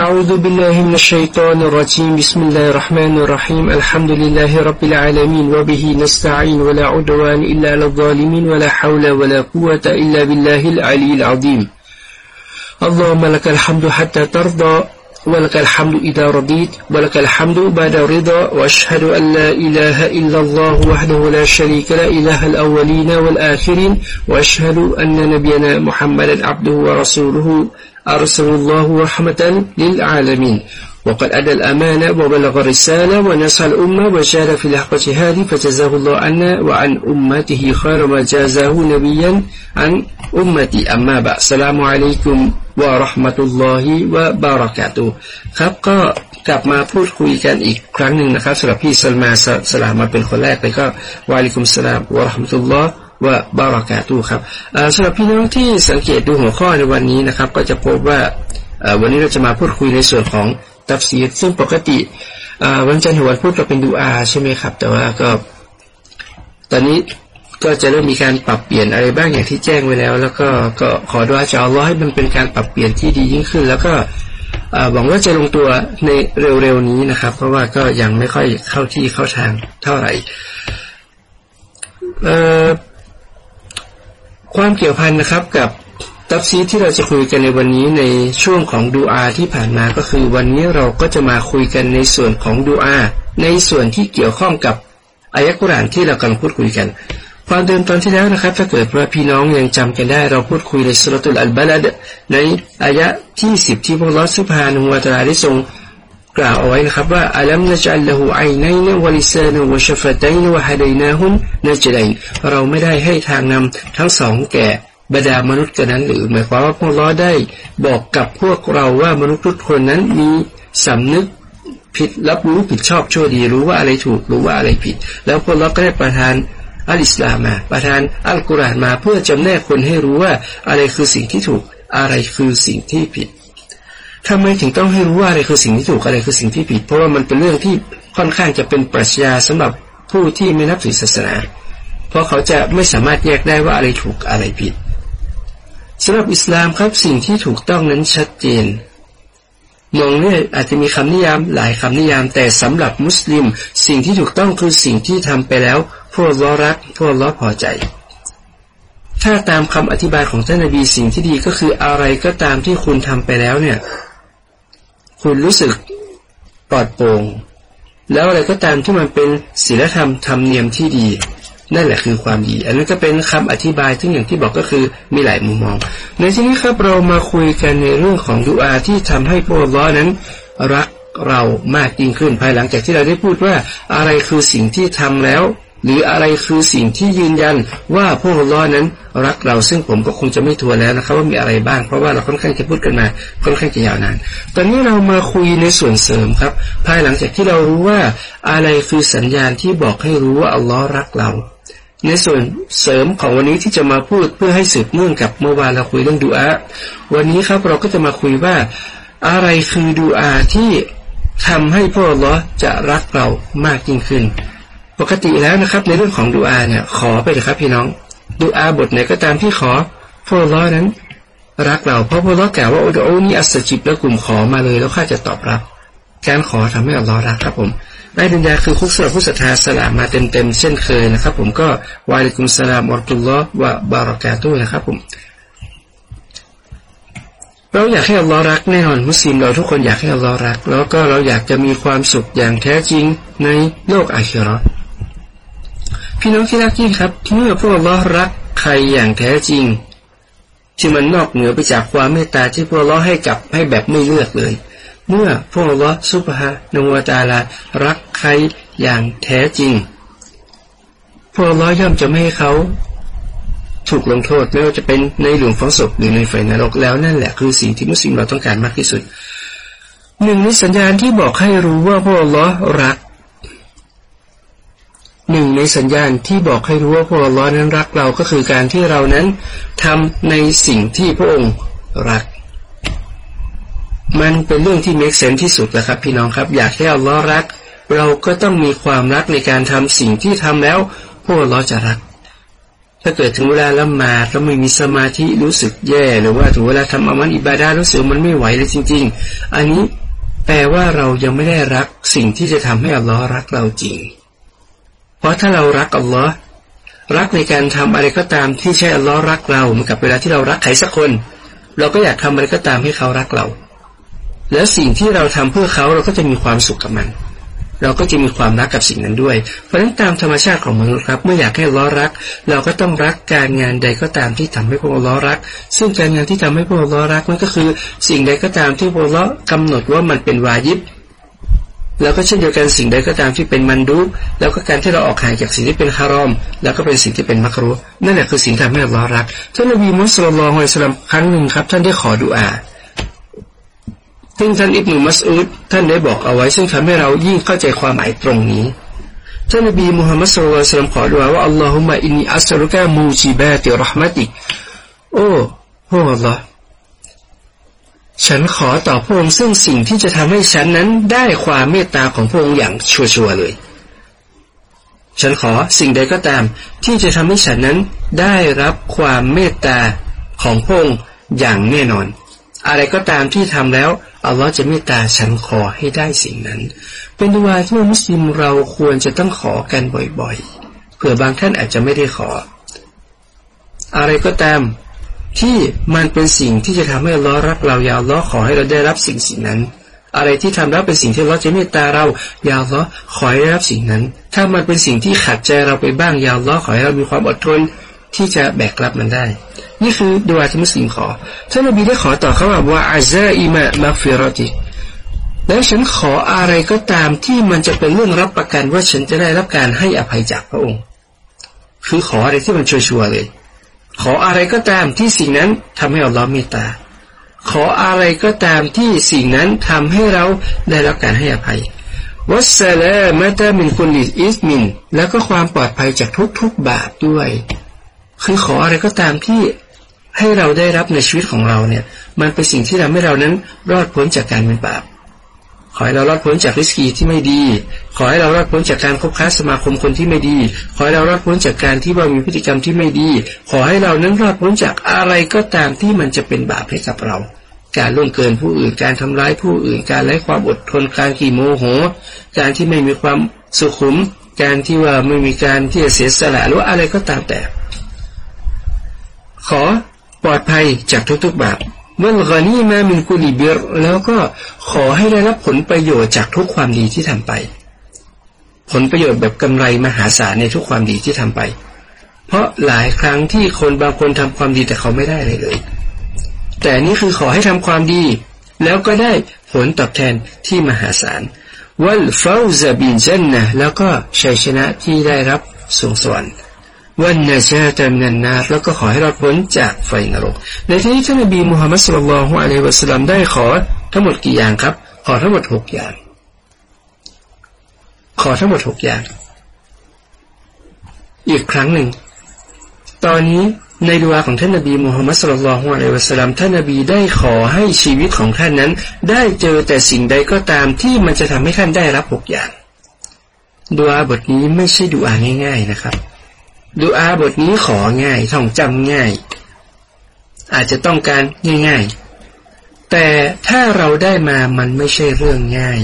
أعوذ بالله من الشيطان الرجيم. بسم الله الرحمن الرحيم. الحمد لله رب العالمين وبه نستعين ولا عدوان إلا على الظالمين ولا حول ولا قوة إلا بالله العلي العظيم. اللهم لك الحمد حتى ترضى ولك الحمد إذا رضيت ولك الحمد بعد رضا وأشهد أن لا إله إلا الله وحده لا شريك لا إله الأولين والآخرين وأشهد أن نبينا محمدا عبده ورسوله. أرسل الله رحمة للعالمين وقد أدى الأمانة وبلغ الرسالة ونصح الأمة وجاد في لحظة هذه فجزاه الله عنا وعن أمته خير ما جازاه نبيا عن أمتي أما بعد السلام عليكم วะรหมตุลลอฮิวะบารากาตุครับก็กลับมาพูดคุยกันอีกครั้งหนึ่งนะครับสำหรับพี่สลมาสลามมาเป็นคนแรกเลยก็วาลิกุมสลามวะรหมตุลลอฮ์ วะบารากาตุครับสำหรับพี่น้องที่สังเกตดูหัวข้อในวันนี้นะครับ ก็จะพบว่าวันนี้เราจะมาพูดคุยในส่วนของตัฟซีดซึ่งปกติวันจันทร์ถึงวันพุธเราเป็นดูอาใช่ไหมครับ แต่ว่าก็ ตอนนี้ก็จะเริ่มมีการปรับเปลี่ยนอะไรบ้างอย่างที่แจ้งไว้แล้ว แล้วก็ก็ขอดูอาจารย์ร้อยมันเป็นการปรับเปลี่ยนที่ดียิ่งขึ้น แล้วก็หวังว่าจะลงตัวในเร็วๆนี้นะครับ เพราะว่าก็ยังไม่ค่อยเข้าที่เข้าทางเท่าไหร่ ความเกี่ยวพันนะครับกับตัฟซีที่เราจะคุยกันในวันนี้ในช่วงของดูอาที่ผ่านมาก็คือวันนี้เราก็จะมาคุยกันในส่วนของดูอาในส่วนที่เกี่ยวข้องกับอายะกุรานที่เรากำลังพูดคุยกัน ความเดิมตอนที่แล้วนะครับ ถ้าเกิดว่าพี่น้องยังจำกันได้ เราพูดคุยในสุรตุลอัลบาลดในอายะที่สิบที่พระลอสุภานุวาตาได้ทรง กล่าวเอาไว้นะครับว่าอัลัมนจัลละหูไอไนนวลิซานวชฟตัยนวฮะดัยนาฮุนนจไดเราไม่ได้ให้ทางนำทั้งสองแก่บรรดามนุษย์กันนั้นหรือหมายความว่าพระลอได้บอกกับพวกเราว่ามนุษย์ทุกคนนั้นมีสำนึกผิดรับรู้ผิดชอบชั่วดีรู้ว่าอะไรถูกรู้ว่าอะไรผิด แล้วพระลอก็ได้ประทานอัลอิสลามมา ประทานอัลกุรอานมาเพื่อจำแนกคนให้รู้ว่าอะไรคือสิ่งที่ถูกอะไรคือสิ่งที่ผิด ทำไมถึงต้องให้รู้ว่าอะไรคือสิ่งที่ถูกอะไรคือสิ่งที่ผิด เพราะว่ามันเป็นเรื่องที่ค่อนข้างจะเป็นปรัชญาสำหรับผู้ที่ไม่นับถือศาสนา เพราะเขาจะไม่สามารถแยกได้ว่าอะไรถูกอะไรผิดสำหรับอิสลามครับสิ่งที่ถูกต้องนั้นชัดเจนมองเนี่ยอาจจะมีคำนิยามหลายคำนิยาม แต่สำหรับมุสลิม สิ่งที่ถูกต้องคือสิ่งที่ทำไปแล้ว พวกล้อรัก พวกล้อพอใจ ถ้าตามคำอธิบายของท่านนบีสิ่งที่ดีก็คืออะไรก็ตามที่คุณทำไปแล้วเนี่ย คุณรู้สึกปลอดโปร่งแล้วอะไรก็ตามที่มันเป็นศีลธรรมธรรมเนียมที่ดี นั่นแหละคือความดี อันนั้นก็เป็นคำอธิบายที่อย่างที่บอกก็คือมีหลายมุมมอง ในที่นี้ครับเรามาคุยกันในเรื่องของดุอาที่ทำให้พวกล้อนั้น รักเรามากยิ่งขึ้นภายหลังจากที่เราได้พูดว่าอะไรคือสิ่งที่ทำแล้ว หรืออะไรคือสิ่งที่ยืนยันว่าพวกล้อนั้นรักเราซึ่งผมก็คงจะไม่ทัวแล้วนะครับว่ามีอะไรบ้างเพราะว่าเราค่อนข้างจะพูดกันมาค่อนข้างจะยาวนาน ตอนนี้เรามาคุยในส่วนเสริมครับ ภายหลังจากที่เรารู้ว่าอะไรคือสัญญาณที่บอกให้รู้ว่าอัลลอฮ์รักเรา ในส่วนเสริมของวันนี้ที่จะมาพูดเพื่อให้สืบเนื่องกับเมื่อวานเราคุยเรื่องดูอาวันนี้ครับเราก็จะมาคุยว่าอะไรคือดูอาที่ทำให้พวกล้อจะรักเรามากยิ่งขึ้น ปกติแล้วนะครับ ในเรื่องของดูอาเนี่ย ขอไปเลยครับ พี่น้องดูอาบทไหนก็ตามที่ขอพวกล้อนั้น รักเราเพราะพวกล้อกล่าวว่าโอ้โอ้นี่อัศจิบแล้วกลุ่มขอมาเลยแล้วข้าจะตอบรับการขอทำให้อัลลอฮ์รักครับผมได้ดุนยาคือคุกสำหรับผู้ศรัทธาสลามมาเต็มๆเช่นเคยนะครับ ผมก็วาลิกุมสลามอัลตุลลอฮ์วะบารอกาตุนะครับผมเราอยากให้อัลลอฮ์รักแน่นอนมุสลิมเราทุกคนอยากให้อัลลอฮ์รัก แล้วก็เราอยากจะมีความสุขอย่างแท้จริงในโลกอาคิรอ พี่น้องที่รักยิ่งครับเมื่อพวกเรารักใครอย่างแท้จริง ที่มันนอกเหนือไปจากความเมตตาที่พวกเราให้กับให้แบบไม่เลือกเลย เมื่อพวกเราสุภาโนวตาลารักใครอย่างแท้จริง พวกเราย่อมจะไม่ให้เขาถูกลงโทษไม่ว่าจะเป็นในหลุมฝังศพหรือในไฟนรกแล้วนั่นแหละคือสิ่งที่มุสลิมเราต้องการมากที่สุดหนึ่งในสัญญาณที่บอกให้รู้ว่าพวกเรารัก ในสัญญาณที่บอกให้รู้ว่าพระองค์นั้นรักเราก็คือการที่เรานั้นทำในสิ่งที่พระองค์รัก มันเป็นเรื่องที่เมกเซนที่สุดนะครับ พี่น้องครับ อยากให้อัลลอฮ์รัก เราก็ต้องมีความรักในการทำสิ่งที่ทำแล้วพระองค์จะรัก ถ้าเกิดถึงเวลาละหมาดแล้วไม่มีสมาธิรู้สึกแย่หรือว่าถึงเวลาทำอามันอิบาดารู้สึกมันไม่ไหวเลยจริง ๆ อันนี้แปลว่าเรายังไม่ได้รักสิ่งที่จะทำให้อัลลอฮ์รักเราจริง เพราะถ้าเรารักอัลลอฮ์รักในการทำอะไรก็ตามที่ใช่อัลลอฮ์รักเราเหมือนกับเวลาที่เรารักใครสักคน เราก็อยากทำอะไรก็ตามให้เขารักเรา แล้วสิ่งที่เราทำเพื่อเขาเราก็จะมีความสุขกับมัน เราก็จะมีความรักกับสิ่งนั้นด้วย เพราะฉะนั้นตามธรรมชาติของมนุษย์ครับ เมื่ออยากให้ล้อรัก เราก็ต้องรักการงานใดก็ตามที่ทำให้พวกเราล้อรัก ซึ่งการงานที่ทำให้พวกเราล้อรักนั่นก็คือ สิ่งใดก็ตามที่พวกเรากำหนดว่ามันเป็นวายิบ แล้วก็เช่นเดียวกันสิ่งใดก็ตามที่เป็นมันดูแล้วก็การที่เราออกห่างจากสิ่งที่เป็นฮารอม แล้วก็เป็นสิ่งที่เป็นมักรุนั่นแหละคือสิ่งที่ทำให้เราล้อรักท่านนบีมุสลิมฮอยสลัมครั้งหนึ่งครับ ท่านได้ขอดุอาซึ่งท่านอิบนุมัสอุดท่านได้บอกเอาไว้ ซึ่งทำให้เรายิ่งเข้าใจความหมายตรงนี้ท่านนบีมุฮัมมัดสุลตัลขอดุอาว่าอัลลอฮุมะอินนีอัสรุกะมูจิบาติรหมติโอ้โอ้อัลลอฮ์ ฉันขอต่อพระองค์ซึ่งสิ่งที่จะทำให้ฉันนั้นได้ความเมตตาของพระองค์อย่างชัวร์เลย ฉันขอสิ่งใดก็ตาม ที่จะทำให้ฉันนั้นได้รับความเมตตาของพระองค์อย่างแน่นอน อะไรก็ตามที่ทำแล้วอัลลอฮ์จะเมตตาฉันขอให้ได้สิ่งนั้น เป็นดุอาที่มุสลิมเราควรจะต้องขอกันบ่อยๆเผื่อบางท่านอาจจะไม่ได้ขอ อะไรก็ตาม ที่มันเป็นสิ่งที่จะทำให้ลลอรักเรายาวล้อขอให้เราได้รับสิ่งสิ่งนั้น อะไรที่ทำแล้วเป็นสิ่งที่เราจะเมตตาเรายาวล้อขอให้ได้รับสิ่งนั้น ถ้ามันเป็นสิ่งที่ขัดใจเราไปบ้างยาวล้อขอให้เรามีความอดทนที่จะแบกรับมันได้ นี่คือดวาที่มุสลิมขอท่านนบีได้ขอต่อเขาว่าอาซาอิมะมักฟิรติแล้วฉันขออะไรก็ตามที่มันจะเป็นเรื่องรับประกันว่าฉันจะได้รับการให้อภัยจากพระองค์ คือขออะไรที่มันชัวร์เลย ขออะไรก็ตามที่สิ่งนั้นทำให้อัลลอฮ์เมตตา ขออะไรก็ตามที่สิ่งนั้นทำให้เราได้รับการให้อภัยวัสลามะตามินคุลิอิสมิน แล้วก็ความปลอดภัยจากทุกๆบาปด้วย คือขออะไรก็ตามที่ให้เราได้รับในชีวิตของเราเนี่ย มันเป็นสิ่งที่ทำให้เรานั้นรอดพ้นจากการเป็นบาป อให้เรารอดพ้นจากริสกีที่ไม่ดี ขอให้เรารอดพ้นจากการคบค้าสมาคมคนที่ไม่ดี ขอให้เรารอดพ้นจากการที่ว่ามีพฤติกรรมที่ไม่ดี ขอให้เรานั้นรอดพ้นจากอะไรก็ตามที่มันจะเป็นบาปให้กับเรา การล่วงเกินผู้อื่น การทำร้ายผู้อื่น การไร้ความอดทน การขี่โมโห การที่ไม่มีความสุขุม การที่ว่าไม่มีการที่จะเสียสละหรืออะไรก็ตามแต่ ขอปลอดภัยจากทุกๆบาป เมื่อกรณีมามินกุลิบิรแล้วก็ขอให้ได้รับผลประโยชน์จากทุกความดีที่ทำไป ผลประโยชน์แบบกำไรมหาศาลในทุกความดีที่ทำไป เพราะหลายครั้งที่คนบางคนทำความดีแต่เขาไม่ได้เลยเลย แต่นี่คือขอให้ทำความดี แล้วก็ได้ผลตอบแทนที่มหาศาลวัลฟาวซาบินเจนนะแล้วก็ชัยชนะที่ได้รับสูงสวรรค์ วันนาชาตามินันนาแล้วก็ขอให้เราพ้นจากไฟนรก ในที่นี้ท่านนบีมุฮัมมัดสุลลัลฮุอะลัยวะสัลลัมได้ขอทั้งหมดกี่อย่างครับ ขอทั้งหมดหกอย่าง ขอทั้งหมดหกอย่าง อีกครั้งหนึ่ง ตอนนี้ในดวงของท่านนบีมุฮัมมัดสุลลัลฮุอะลัยวะสัลลัมท่านนบีได้ขอให้ชีวิตของท่านนั้น ได้เจอแต่สิ่งใดก็ตามที่มันจะทำให้ท่านได้รับหกอย่างดวงบทนี้ไม่ใช่ดูอาง่าย ๆนะครับ ดูอาบทนี้ของ่ายท่องจำง่าย อาจจะต้องการง่าย ๆ แต่ถ้าเราได้มามันไม่ใช่เรื่องง่าย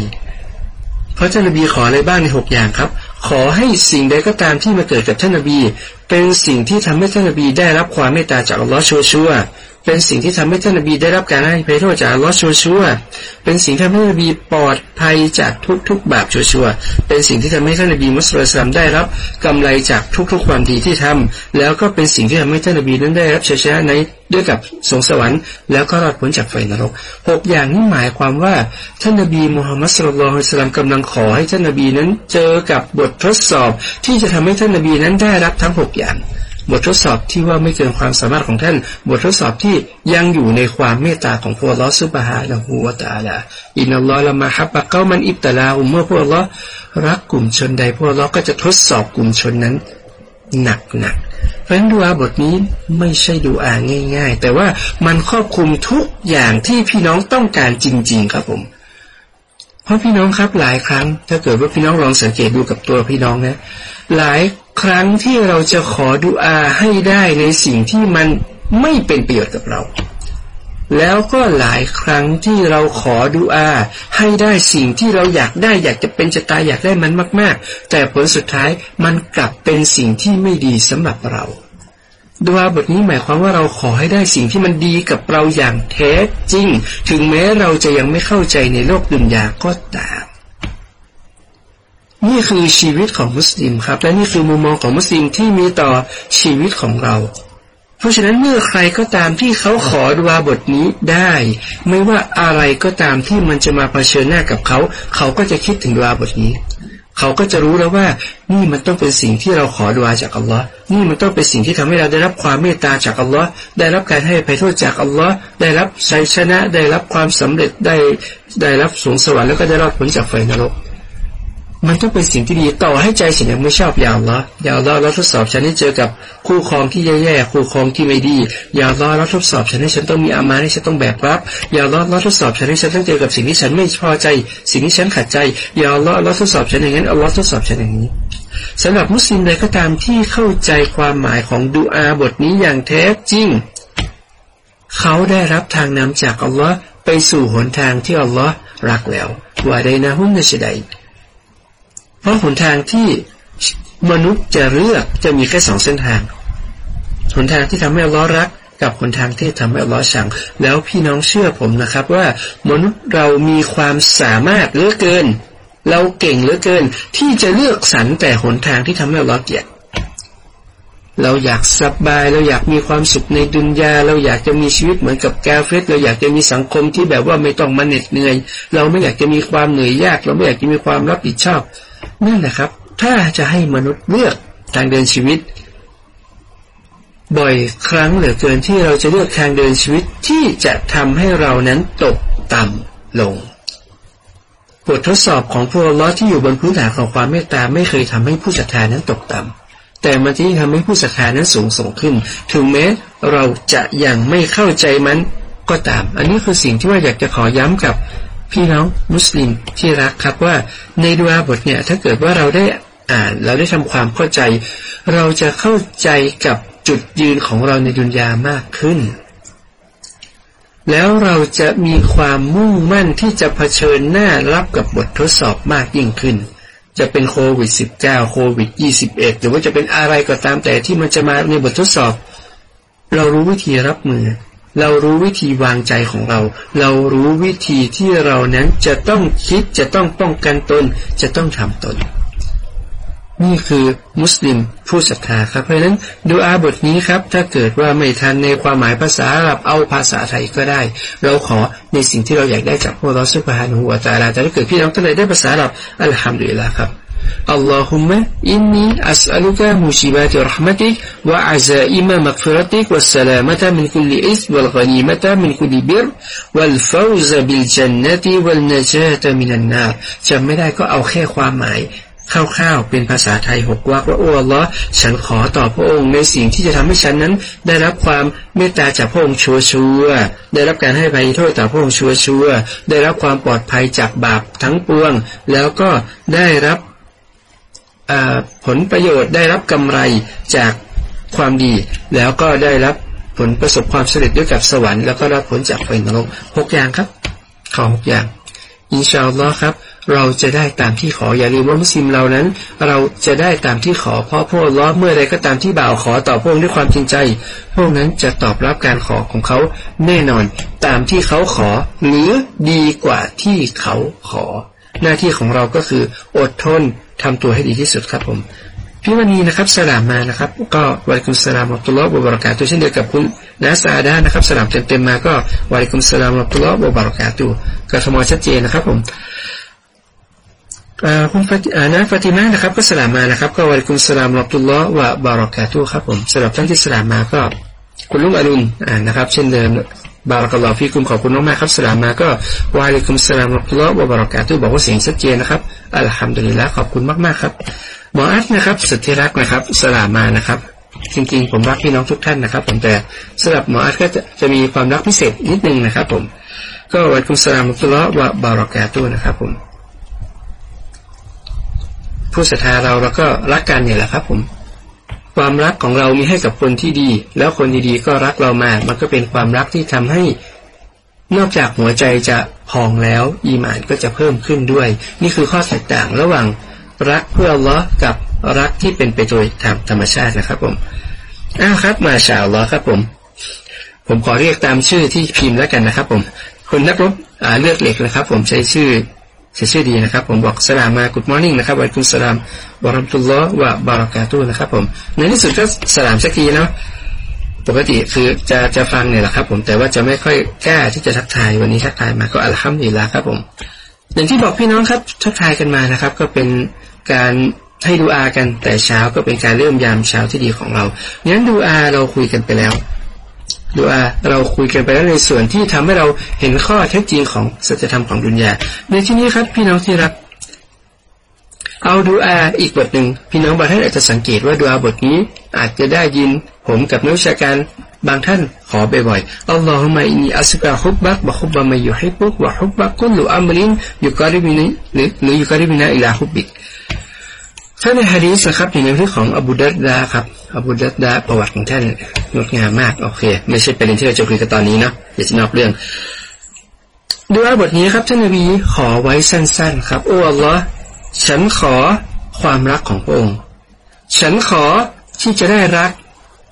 เพราะท่านนบีขออะไรบ้างในหกอย่างครับ ขอให้สิ่งใดก็ตามที่มาเกิดกับท่านนบี เป็นสิ่งที่ทำให้ท่านนบีได้รับความเมตตาจากอัลลอฮ์ชัวชัว เป็นสิ่งที่ทำให้ท่านนบีได้รับการให้ภัยโทษจากอัลลอฮ์ชัวชัวเป็นสิ่งที่ทำให้ท่านนบีปลอดภัยจากทุกๆบาปชัวชัวเป็นสิ่งที่ทำให้ท่านนบีมุสลิมได้รับกำไรจากทุกๆความดีที่ทำแล้วก็เป็นสิ่งที่ทำให้ท่านนบีนั้นได้รับชัยชนะในด้วยกับสงสวรรค์แล้วก็รอดพ้นจากไฟนรกหกอย่างนี้หมายความว่าท่านนบีมุฮัมมัดสุลลัลฮุสลามกำลังขอให้ท่านนบีนั้นเจอกับบททดสอบ ที่จะทำให้ท่านนบีนั้นได้รับทั้งหกอย่าง บททดสอบที่ว่าไม่เกินความสามารถของท่าน บททดสอบที่ยังอยู่ในความเมตตาของพระลอสุบฮานะฮูวาตาลาอินนัลลอฮละมาฮับปะเก้ามันอิบตะลาอุมเมื่อพระลอรักกลุ่มชนใดพระลอก็จะทดสอบกลุ่มชนนั้นหนักหนักเพราะฉะนั้นดูอาบทนี้ไม่ใช่ดูอาง่าย ๆ แต่ว่ามันครอบคลุมทุกอย่างที่พี่น้องต้องการจริง ๆ ครับผม เพราะพี่น้องครับหลายครั้ง ถ้าเกิดว่าพี่น้องลองสังเกตดูกับตัวพี่น้องนะ หลายครั้งที่เราจะขอดุอาให้ได้ในสิ่งที่มันไม่เป็นประโยชน์กับเรา แล้วก็หลายครั้งที่เราขอดุอาให้ได้สิ่งที่เราอยากได้อยากจะเป็นจะตายอยากได้มันมาก ๆ แต่ผลสุดท้ายมันกลับเป็นสิ่งที่ไม่ดีสำหรับเราดวาบทนี้หมายความว่าเราขอให้ได้สิ่งที่มันดีกับเราอย่างแท้จริง ถึงแม้เราจะยังไม่เข้าใจในโลกดุนยาก็ตาม นี่คือชีวิตของมุสลิมครับ และนี่คือมุมมองของมุสลิมที่มีต่อชีวิตของเรา เพราะฉะนั้นเมื่อใครก็ตามที่เขาขอดวาบทนี้ได้ ไม่ว่าอะไรก็ตามที่มันจะมาเผชิญหน้ากับเขา เขาก็จะคิดถึงดวาบทนี้ เขาก็จะรู้แล้วว่า นี่มันต้องเป็นสิ่งที่เราขอดุอาจากอัลลอฮ์นี่มันต้องเป็นสิ่งที่ทำให้เราได้รับความเมตตาจากอัลลอฮ์ได้รับการให้ภัยโทษจากอัลลอฮ์ได้รับชัยชนะ ได้รับความสำเร็จได้ได้รับสูงสวรรค์แล้วก็ได้รอดพ้นจากไฟนรก มันต้องเป็นสิ่งที่ดีต่อให้ใจฉันยังไม่ชอบยาวละยาวละแล้วทดสอบฉันให้เจอกับคู่ครองที่แย่ๆคู่ครองที่ไม่ดียาวละแล้วทดสอบฉันให้ฉันต้องมีอามาให้ฉันต้องแบกรับยาวละแล้วทดสอบฉันให้ฉันต้องเจอกับสิ่งที่ฉันไม่พอใจ สิ่งที่ฉันขัดใจยาวละแล้วทดสอบฉันอย่างนั้นอัลลอฮ์ทดสอบฉันอย่างนี้สำหรับมุสลิมใดก็ตามที่เข้าใจความหมายของดูอาบทนี้อย่างแท้จริง เขาได้รับทางนำจากอัลลอฮ์ไปสู่หนทางที่อัลลอฮ์รักแล้วว่าใดนะฮุนนชดัย ราะหนทางที่มนุษย์จะเลือกจะมีแค่สองเส้นทาง หนทางที่ทำให้ล้อรัก กับหนทางที่ทำให้ล้อชัง แล้วพี่น้องเชื่อผมนะครับว่ามนุษย์เรามีความสามารถเหลือเกิน เราเก่งเหลือเกิน ที่จะเลือกสรรแต่หนทางที่ทำให้ล้อเกียดเราอยากสบาย เราอยากมีความสุขในดุนยา เราอยากจะมีชีวิตเหมือนกับกาเฟสเราอยากจะมีสังคมที่แบบว่าไม่ต้องมาเหน็ดเหนื่อย เราไม่อยากจะมีความเหนื่อยยาก เราไม่อยากจะมีความรับผิดชอบ นั่นแหละครับ ถ้าจะให้มนุษย์เลือกทางเดินชีวิต บ่อยครั้งเหลือเกินที่เราจะเลือกทางเดินชีวิตที่จะทำให้เรานั้นตกต่ำลงบททดสอบของพวกล้อที่อยู่บนพื้นฐานของความเมตตาไม่เคยทำให้ผู้ศรัทธานั้นตกต่ำแต่มันที่ทำให้ผู้ศรัทธานั้นสูงส่งขึ้น ถึงแม้เราจะยังไม่เข้าใจมันก็ตาม อันนี้คือสิ่งที่ว่าอยากจะขอย้ำกับ พี่น้องมุสลิมที่รักครับว่าในดูอาบทเนี่ยถ้าเกิดว่าเราได้อ่านเราได้ทำความเข้าใจ เราจะเข้าใจกับจุดยืนของเราในดุนยามากขึ้น แล้วเราจะมีความมุ่งมั่นที่จะเผชิญหน้ารับกับบททดสอบมากยิ่งขึ้น จะเป็นโควิด -19 โควิด 21 หรือว่าจะเป็นอะไรก็ตามแต่ที่มันจะมาในบททดสอบ เรารู้วิธีรับมือ เรารู้วิธีวางใจของเรา เรารู้วิธีที่เรานั้นจะต้องคิดจะต้องป้องกันตน จะต้องทำตน นี่คือมุสลิมผู้ศรัทธาครับ เพราะฉะนั้นดูอาบทนี้ครับ ถ้าเกิดว่าไม่ทันในความหมายภาษาอาหรับเอาภาษาไทยก็ได้ เราขอในสิ่งที่เราอยากได้จากพวกเราสุภาพหัวตาลาแต่ถ้าเกิดพี่น้องท่านใดได้ภาษาอาหรับอัลฮัมดุลิลละครับ اللهم إني أسألك مصيبات رحمتك وعزائم مغفرتك والسلامة من كل إثم والغنيمة من كل بر والفوز بالجنة والنجاة من النار จำไม่ได้ก็เอาแค่ความหมายคร่าวๆเป็นภาษาไทยหกว่าว่าโอ้ลอฉันขอต่อพระองค์ในสิ่งที่จะทำให้ฉันนั้น ได้รับความเมตตาจากพระองค์ชัวชัวได้รับการให้ภัยโทษต่อพระองค์ชัวชัวได้รับความปลอดภัยจากบาปทั้งปวง แล้วก็ได้รับ ผลประโยชน์ได้รับกำไรจากความดี แล้วก็ได้รับผลประสบความสำเร็จด้วยกับสวรรค์แล้วก็รับผลจากไฟนรกหกอย่างครับขอหกอย่างอินชาอัลลอฮ์ครับ เราจะได้ตามที่ขออย่าลืมว่ามุสลิมเรานั้น เราจะได้ตามที่ขอเพราะพวกล้อเมื่อใดก็ตามที่บ่าวขอต่อพวกด้วยความจริงใจ พวกนั้นจะตอบรับการขอของเขาแน่นอน ตามที่เขาขอหรือดีกว่าที่เขาขอ หน้าที่ของเราก็คืออดทนทำตัวให้ดีที่สุดครับผมพี่วันนี้นะครับสลามมานะครับ ก็วาริกุมสลามอัตุลลอฮ์บารากาตุเช่นเดียวกับคุณนาซาดานะครับสลามเต็มๆมาก็วาริกุมสลามอัตุลลอฮ์บารากาตุก็สมชัดเจนนะครับผมคุณฟาตินะฟาติมานะครับ ก็สลามมานะครับ ก็วาริกุมสลามอัตุลลอฮ์วะบารากาตุครับผมสำหรับท่านที่สลามมาก็ คุณลุงอรุณอ่านะครับ เช่นเดิม บารักลลอฮ์พี่คุมขอบคุณมากๆครับสลามมาก็วาลิคุมสลามอัลลอฮ์บารักาตุบอกว่าเสียงชัดเจนนะครับอัลฮัมดุลิลละขอบคุณมากๆครับหมออัดนะครับสุดที่รักนะครับสลามมานะครับ จริงๆ ผมรักพี่น้องทุกท่านนะครับ ผมแต่สำหรับหมออัดก็จะจะมีความรักพิเศษนิดนึงนะครับ ผม ก็วาลิคุมสลามอัลลอฮ์วะบารักาตุนะครับ ผม ผู้ศรัทธาเราเราก็รักกันเนี่ยแหละครับ ผม ความรักของเรามีให้กับคนที่ดี แล้วคนดีๆก็รักเรามา มันก็เป็นความรักที่ทำให้ นอกจากหัวใจจะพองแล้ว อีหมานก็จะเพิ่มขึ้นด้วย นี่คือข้อแตกต่างระหว่างรักเพื่อลลอกับรักที่เป็นไปโดยธรรมธรรมชาตินะครับผมอ้าวครับ มาชาอัลลอครับผม ผมขอเรียกตามชื่อที่พิมพ์แล้วกันนะครับ ผมคุณนักรบเลือดเหล็กนะครับ ผมใช้ชื่อ ใช้ชื่อดีนะครับ ผมบอกสลามมากุดมอร์นิ่งนะครับวันคุณสลามบารัมตุลลอฮ์วะบารากาตุนะครับ ผม ในที่สุดก็สลามสักทีเนาะปกติคือจะจะฟังเนี่ยแหละครับ ผมแต่ว่าจะไม่ค่อยกล้าที่จะทักทายวันนี้ทักทายมาก็อัลฮัมดุลิลละครับ ผม อย่างที่บอกพี่น้องครับทักทายกันมานะครับ ก็เป็นการให้ดูอากันแต่เช้าก็เป็นการเริ่มยามเช้าที่ดีของเรางั้นดูอาเราคุยกันไปแล้ว ดูอาเราคุยกันไปแล้วในส่วนที่ทำให้เราเห็นข้อเท็จจริงของสัจธรรมของดุนยาในที่นี้ครับพี่น้องที่รัก เอาดูอาอีกบทหนึ่งพี่น้องบางท่านอาจจะสังเกตว่าดูอาบทนี้ อาจจะได้ยินผมกับนักวิชาการบางท่านขอบ่อยๆاللهم إني أسألك حبك وحب من يحبك وحب كل أمر يقربني หรือ يقربنا إلى حبكถ้าในฮะดีสครับในเรื่องของอบูดัรดาอ์ครับ อบูดัรดาอ์ประวัติของท่านงดงามมาก โอเค ไม่ใช่ประเด็นที่เราจะคุยกันตอนนี้เนาะเดี๋ยวจะนอกเรื่องดูอาบทนี้ครับท่านนบีขอไว้สั้นๆ ครับ โอ้อัลลอฮ์ฉันขอความรักของพระองค์ ฉันขอที่จะได้รัก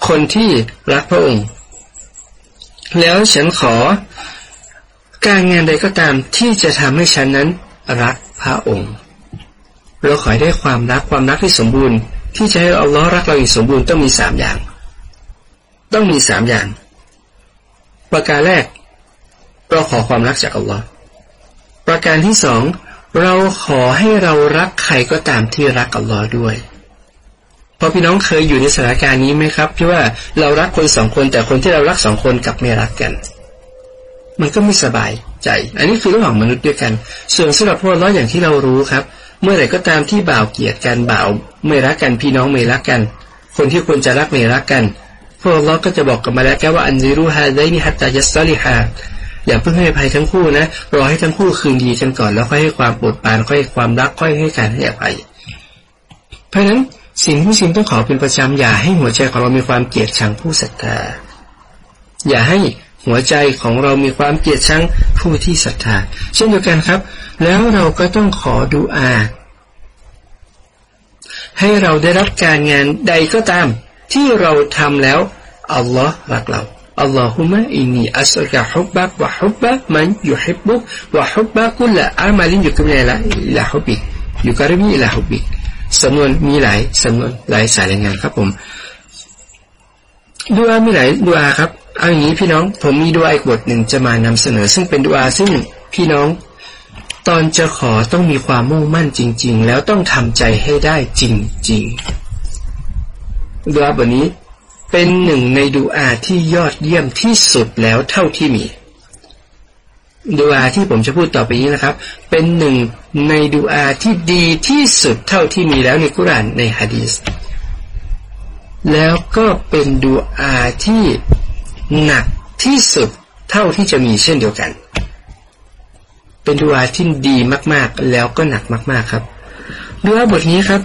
คนที่รักพระองค์ แล้วฉันขอการงานใดก็ตามที่จะทำให้ฉันนั้นรักพระองค์ เราขอได้ความรักความรักที่สมบูรณ์ ที่จะให้อัลลอฮ์รักเราอย่างสมบูรณ์ต้องมีสามอย่าง ต้องมีสามอย่าง ประการแรก เราขอความรักจากอัลลอฮ์ประการที่สองเราขอให้เรารักใครก็ตามที่รักอัลลอฮ์ด้วยพอพี่น้องเคยอยู่ในสถานการณ์นี้ไหมครับที่ว่าเรารักคนสองคนแต่คนที่เรารักสองคนกับไม่รักกัน มันก็ไม่สบายใจ อันนี้คือระหว่างมนุษย์ด้วยกัน ส่วนสำหรับพวกเราอย่างที่เรารู้ครับ เมื่อไหร่ก็ตามที่บ่าวเกลียดกันบ่าว ไม่รักกันพี่น้องไม่รักกัน คนที่ควรจะรักไม่รักกันพวกเราก็จะบอกกันมาแล้วแกว่าอันซีรูฮาได้นิฮัตตายัสซาลิฮาอย่าเพิ่งให้ภัยทั้งคู่นะรอให้ทั้งคู่คืนดีกันก่อนแล้วค่อยให้ความปวดปานค่อยให้ความรักค่อยให้การให้อภัยเพราะฉะนั้นสิ่งที่มุสลิมต้องขอเป็นประจำอย่าให้หัวใจของเรามีความเกลียดชังผู้ศรัทธาอย่าให้หัวใจของเรามีความเกลียดชังผู้ที่ศรัทธาเช่นเดียวกันครับ แล้วเราก็ต้องขอดูอา ให้เราได้รับการงานใดก็ตาม ที่เราทำแล้วอัลลอฮ์รักเราاللهم إني أسألك حبك وحب من يحبك وحب كل عمل يقربني إلى حبك يقربني إلى حبكสำนวนมีหลายสำนวนหลายสายรายงานครับผมดูอามีหลายดูอาครับเอาอย่างนี้พี่น้องผมมีดูอาอีกบทหนึ่งจะมานำเสนอ ซึ่งเป็นดูอาซึ่งพี่น้อง ตอนจะขอต้องมีความมุ่งมั่นจริง ๆ แล้วต้องทำใจให้ได้จริงๆดูอาบนี้เป็นหนึ่งในดูอาที่ยอดเยี่ยมที่สุดแล้วเท่าที่มีดูอาที่ผมจะพูดต่อไปนี้นะครับ เป็นหนึ่งในดูอาที่ดีที่สุดเท่าที่มีแล้วในกุรานในฮะดีษแล้วก็เป็นดูอาที่หนักที่สุดเท่าที่จะมีเช่นเดียวกัน เป็นดูอาที่ดีมากๆ แล้วก็หนักมาก ๆ ครับดูอาบทนี้ครับ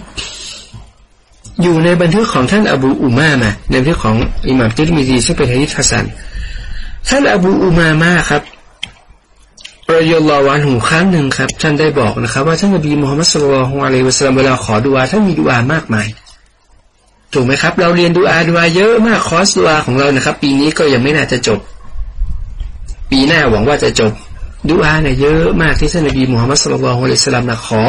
อยู่ในบันทึกของท่านอบูอุมามาในบันทึกของอิหม่ามติรมิซีซึ่งเป็นฮะดิษฮัสันท่านอบูอุมามาครับรอยลลอวันหูครั้งหนึ่งครับ ท่านได้บอกนะครับ ว่าท่านนบีมูฮัมมัดสุลลัลฮุอะลัยวะสัลลัมเวลาขอดุอาท่านมีดุอามากมายถูกไหมครับ เราเรียนดูอาดูอาเยอะมากคอร์สดูอาของเรานะครับ ปีนี้ก็ยังไม่น่าจะจบ ปีหน้าหวังว่าจะจบ ดูอาเนี่ยเยอะมากที่ท่านนบีมูฮัมมัดสุลลัลฮุอะลัยสลามนะขอ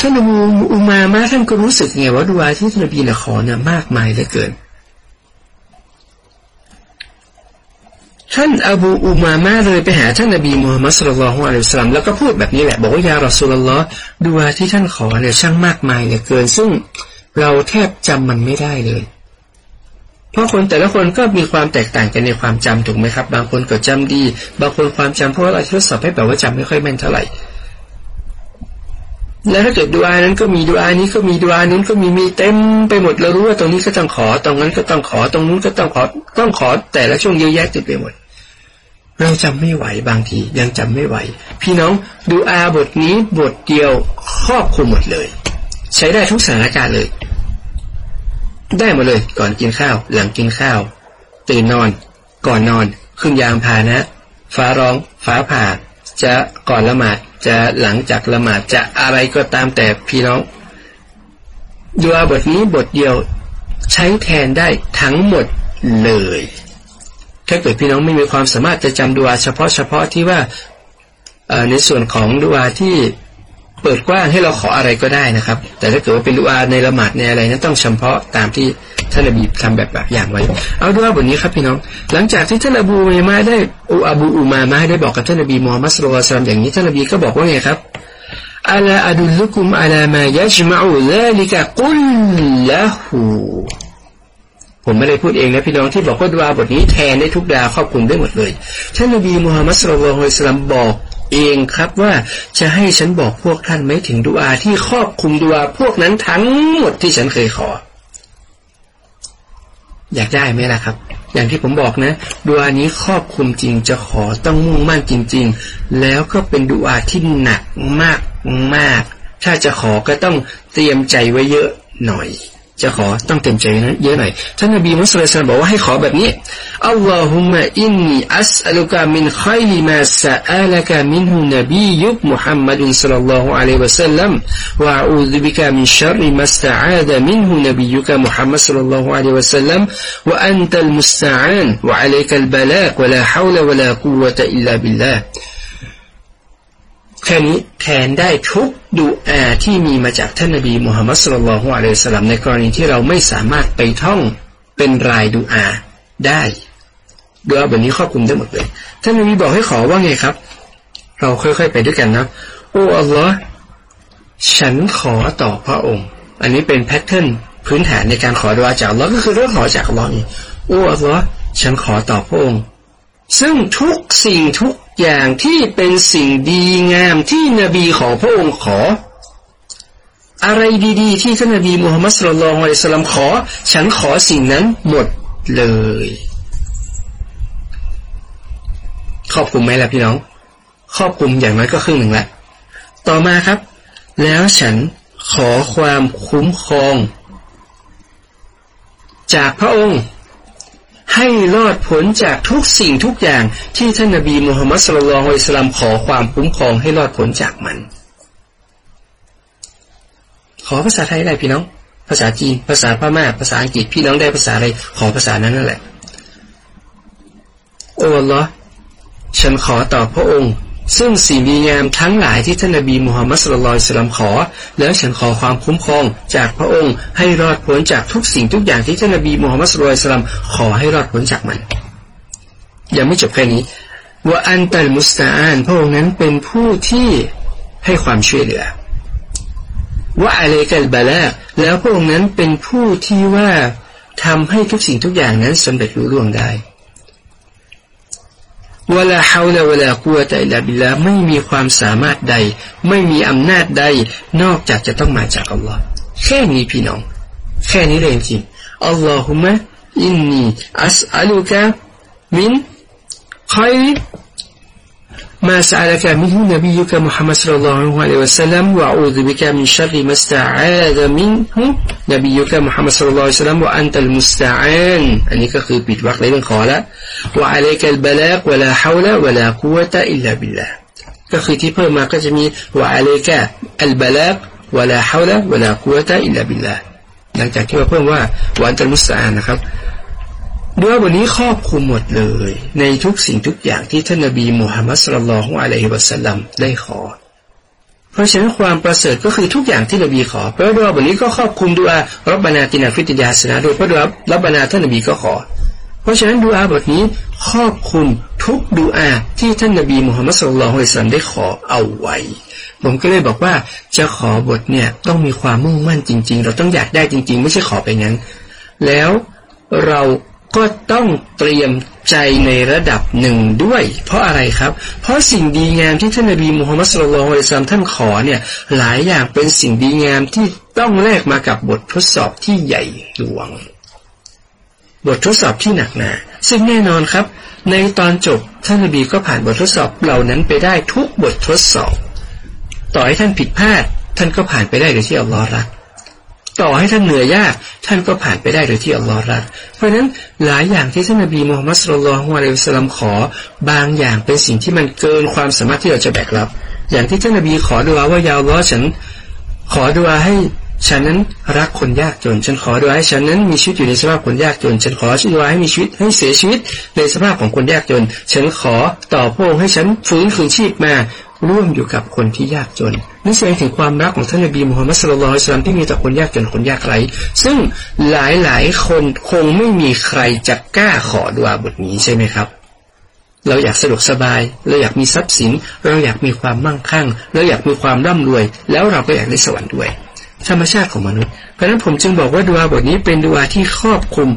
ท่านอูอุมามาท่านก็รู้สึกไงว่าดูอาที่ท่านนบีนี่ยขอเนี่ยมากมายเหลือเกิน ท่านอบูอุมามาเลยไปหาท่านนบีมูฮัมมัดสุลลัลฮุอะลัยสลามแล้วก็พูดแบบนี้แหละ บอกว่ายารอสุลลอดูอาที่ท่านขอเนี่ยช่างมากมายเหลือเกิน ซึ่งเราแทบจำมันไม่ได้เลย เพราะคนแต่ละคนก็มีความแตกต่างกันในความจำถูกไหมครับ บางคนก็จำดี บางคนความจำเพราะเราทดสอบให้แบบว่าจำไม่ค่อยแม่นเท่าไหร่แล้วถ้าเกิดดูอานั้นก็มีดูอานี้ก็มีดูอานั้นก็มีมีเต็มไปหมดเรารู้ว่าตรงนี้ก็ต้องขอ ตรงนั้นก็ต้องขอตรงนู้นก็ต้องขอต้องขอ แต่ละช่วงเยอะแยะติดไปหมด เราจำไม่ไหวบางทียังจำไม่ไหว พี่น้องดูอาบทนี้บทเดียวครอบคลุมหมดเลย ใช้ได้ทุกสถานการณ์เลย ได้หมดเลยก่อนกินข้าว หลังกินข้าว ตื่นนอน ก่อนนอน ขึ้นยามพานะ ฟ้าร้อง ฟ้าผ่า จะก่อนละหมาดจะหลังจากละหมาดจะอะไรก็ตามแต่พี่น้องดูอาบทนี้บทเดียวใช้แทนได้ทั้งหมดเลย ถ้าเกิดพี่น้องไม่มีความสามารถจะจำดูอาเฉพาะเฉพาะที่ว่าในส่วนของดูอาที่ เปิดกว้างให้เราขออะไรก็ได้นะครับ แต่ถ้าเกิดว่าเป็นดูอาในละหมาดในอะไรนั้นต้องเฉพาะตามที่ท่านอบีทำแบบแบบอย่างไว้ เอาดูอาบทนี้ครับพี่น้อง หลังจากที่ท่านอบูเอมาได้อูอบูอุมามาได้บอกกับท่านอบีมูฮัมมัดสุลตัลอย่างนี้ท่านอบีก็บอกว่าไงครับอัลอดุลุคุมอัลามายะจมะอูลาลิกะกุลละหูผมไม่ได้พูดเองนะพี่น้องที่บอกว่าดูอาบทนี้แทนได้ทุกดาครอบคลุมได้หมดเลย ท่านนบีมูฮัมมัดสุลลัลฮุสลัมบอก เองครับว่าจะให้ฉันบอกพวกท่านไหมถึงดูอาที่ครอบคลุมดูอาพวกนั้นทั้งหมดที่ฉันเคยขอ อยากได้ไหมล่ะครับ อย่างที่ผมบอกนะดูอานี้ครอบคลุมจริงจะขอต้องมุ่งมั่นจริง ๆ แล้วก็เป็นดูอาที่หนักมากมากถ้าจะขอก็ต้องเตรียมใจไว้เยอะหน่อย จะขอต้องเต็มใจนะเยอะหน่อยท่านนบีมุสลิมบอกว่าให้ขอแบบนี้اللهم إني أسألك من خير ما سألك منه نبيك محمد صلى الله عليه وسلم وأعوذ بك من شر ما استعاذ منه نبيك محمد صلى الله عليه وسلم وأنت المستعان وعليك البلاغ ولا حول ولا قوة إلا بالله แค่นี้แทนได้ทุกดูอาที่มีมาจากท่านนบีมุฮัมมัดصلى الله عليه وسلمในกรณีที่เราไม่สามารถไปท่องเป็นรายดูอาได้ดูอาแบบนี้ครอบคลุมได้หมดเลยท่านนบีบอกให้ขอว่าไงครับ เราค่อยๆไปด้วยกันนะโอ้อัลลอฮ์ฉันขอต่อพระองค์ อันนี้เป็นแพทเทิร์นพื้นฐานในการขอดูอาจากอัลลอฮ์ก็คือเรื่องขอจากอัลลอฮ์นี่โอ้อัลลอฮ์ฉันขอต่อพระองค์ ซึ่งทุกสิ่งทุกอย่างที่เป็นสิ่งดีงามที่นบีของพระองค์ขอ อะไรดี ๆ ที่ท่านนบีมูฮัมมัดสุลลัลอะลัยสลัมขอ ฉันขอสิ่งนั้นหมดเลย ครอบคลุมไหมล่ะพี่น้อง ครอบคลุมอย่างน้อยก็ครึ่งหนึ่งแล้วต่อมาครับ แล้วฉันขอความคุ้มครอง จากพระองค์ ให้รอดพ้นจากทุกสิ่งทุกอย่างที่ท่านนบีมูฮัมมัดสุลลัลอิสลามขอความคุ้มครองให้รอดพ้นจากมัน ขอภาษาไทยได้พี่น้อง ภาษาจีน ภาษาพม่า ภาษาอังกฤษ พี่น้องได้ภาษาอะไร ขอภาษานั้นนั่นแหละ โอ้ลอฉันขอต่อพระองค์ ซึ่งสิ่งดีงามทั้งหลายที่ท่านนบีมูฮัมมัดสุลลัลสลัมขอ แล้วฉันขอความคุ้มครองจากพระองค์ให้รอดพ้นจากทุกสิ่งทุกอย่างที่ท่านนบีมูฮัมมัดสุลลัลสลัมขอให้รอดพ้นจากมัน ยังไม่จบแค่นี้ว่าอันตัลมุสตาอันพระองค์นั้นเป็นผู้ที่ให้ความช่วยเหลือว่าอะไรกันบาละแล้วพระองค์นั้นเป็นผู้ที่ว่าทำให้ทุกสิ่งทุกอย่างนั้นสำเร็จรุ่ล่วงได้ วลาเฮาแลาวลากัวแต่ละบิลาไม่มีความสามารถใด ไม่มีอำนาจใด นอกจากจะต้องมาจากอัลลอฮ์แค่นี้พี่น้อง แค่นี้เลยจริงอัลลอฮุมะอินนีอัสอัลูกะมินคอย ما سألك منه نبيك محمد صلى الله عليه وسلم وأعوذ بك من شر ما استعاذ منه نبيك محمد صلى الله عليه وسلم وأنت المستعان อันนี้ก็คือปิดวรรคในเรื่องขอละ وعليك البلاغ ولا حول ولا قوة إلا بالله ก็คือที่เพิ่มมาก็จะมี وعليك البلاغ ولا حول ولا قوة إلا بالله หลังจากที่มาเพิ่มว่าวันตัลมุสตานะครับ ด้วยวันนี้ครอบคุมหมดเลย ในทุกสิ่งทุกอย่างที่ท่านนบีมูฮัมมัดสุลลัลของอะลัยฮิวะสัลลัมได้ขอ เพราะฉะนั้นความประเสริฐก็คือทุกอย่างที่นบีขอเพราะด้วยวันนี้ก็ครอบคุมดูอารับบานาตินาฟิติยาสนาโดยเพราะด้วยรับบานาท่านนบีก็ขอ เพราะฉะนั้นดูอาบทนี้ครอบคุมทุกดูอาที่ท่านนบีมูฮัมมัดสุลลัลของอิสลามได้ขอเอาไว้ผมก็เลยบอกว่าจะขอบทเนี่ยต้องมีความมุ่งมั่นจริง ๆ เราต้องอยากได้จริง ๆ ไม่ใช่ขอไปงั้น แล้วเรา ก็ต้องเตรียมใจในระดับหนึ่งด้วย เพราะอะไรครับ เพราะสิ่งดีงามที่ท่านนบีมูฮัมมัดสุลลัลอิสลามท่านขอเนี่ยหลายอย่างเป็นสิ่งดีงามที่ต้องแลกมากับบททดสอบที่ใหญ่หลวง บททดสอบที่หนักหนาซึ่งแน่นอนครับ ในตอนจบท่านนบีก็ผ่านบททดสอบเหล่านั้นไปได้ทุกบททดสอบ ต่อให้ท่านผิดพลาด ท่านก็ผ่านไปได้โดยที่อัลลอฮ์รัก ต่อให้ท่านเหนื่อยยาก ท่านก็ผ่านไปได้โดยที่อัลลอฮ์รัก เพราะฉะนั้นหลายอย่างที่ท่านนบีมูฮัมมัดสุลลัลฮุอะลัยฮิสลามขอบางอย่างเป็นสิ่งที่มันเกินความสามารถที่เราจะแบกรับ อย่างที่ท่านนบีขอดูอาว่ายาวล้อฉันขอดูอาให้ฉันนั้นรักคนยากจน ฉันขอดูให้ฉันนั้นมีชีวิตอยู่ในสภาพคนยากจน ฉันขอดูให้มีชีวิตให้เสียชีวิตในสภาพของคนยากจน ฉันขอต่อพระองค์ให้ฉันฟื้นคืนชีพมา ร่วมอยู่กับคนที่ยากจนนี่แสดงถึงความรักของท่านนบีมุฮัมมัดสุลลัลอิสลามที่มีต่อคนยากจนคนยากไร้ซึ่งหลายหลายคนคงไม่มีใครจะกล้าขอดูอาบทนี้ใช่ไหมครับ เราอยากสะดวกสบาย เราอยากมีทรัพย์สิน เราอยากมีความมั่งคั่ง เราอยากมีความร่ำรวย แล้วเราก็อยากได้สวรรค์ด้วย ธรรมชาติของมนุษย์ เพราะฉะนั้นผมจึงบอกว่าดูอาบทนี้เป็นดูอาที่ครอบคลุม